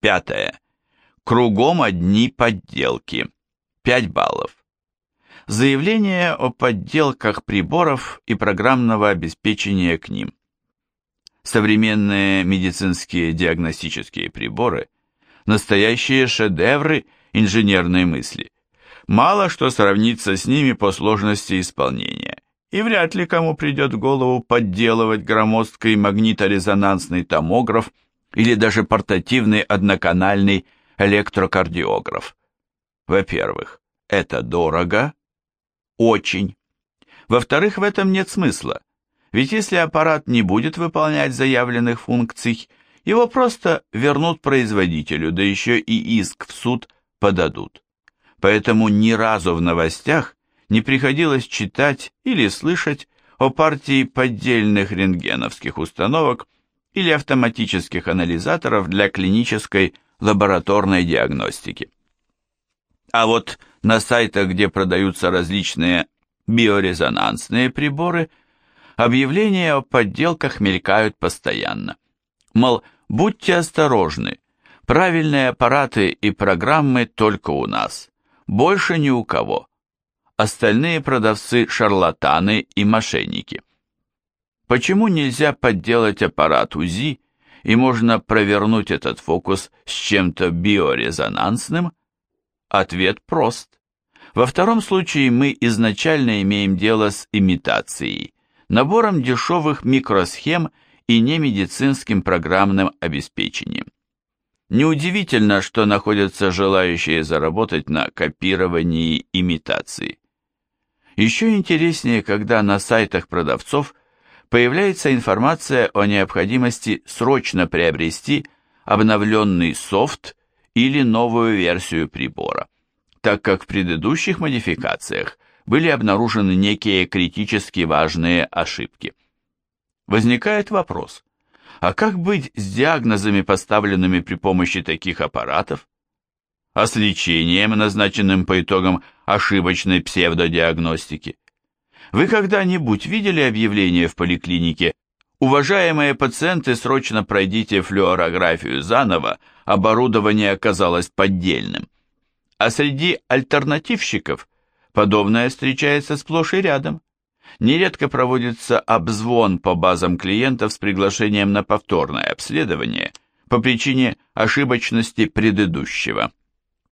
Пятое. Кругом одни подделки. 5 баллов. Заявление о подделках приборов и программного обеспечения к ним. Современные медицинские диагностические приборы – настоящие шедевры инженерной мысли. Мало что сравнится с ними по сложности исполнения, и вряд ли кому придет в голову подделывать громоздкий магниторезонансный томограф или даже портативный одноканальный электрокардиограф. Во-первых, это дорого, очень. Во-вторых, в этом нет смысла, ведь если аппарат не будет выполнять заявленных функций, его просто вернут производителю, да еще и иск в суд подадут. Поэтому ни разу в новостях не приходилось читать или слышать о партии поддельных рентгеновских установок или автоматических анализаторов для клинической лабораторной диагностики. А вот на сайтах, где продаются различные биорезонансные приборы, объявления о подделках мелькают постоянно. Мол, будьте осторожны, правильные аппараты и программы только у нас, больше ни у кого. Остальные продавцы шарлатаны и мошенники. Почему нельзя подделать аппарат УЗИ и можно провернуть этот фокус с чем-то биорезонансным? Ответ прост. Во втором случае мы изначально имеем дело с имитацией, набором дешевых микросхем и немедицинским программным обеспечением. Неудивительно, что находятся желающие заработать на копировании имитации. Еще интереснее, когда на сайтах продавцов появляется информация о необходимости срочно приобрести обновленный софт или новую версию прибора, так как в предыдущих модификациях были обнаружены некие критически важные ошибки. Возникает вопрос, а как быть с диагнозами, поставленными при помощи таких аппаратов? А с лечением, назначенным по итогам ошибочной псевдодиагностики? Вы когда-нибудь видели объявление в поликлинике Уважаемые пациенты, срочно пройдите флюорографию заново, оборудование оказалось поддельным. А среди альтернативщиков подобное встречается сплошь и рядом. Нередко проводится обзвон по базам клиентов с приглашением на повторное обследование по причине ошибочности предыдущего.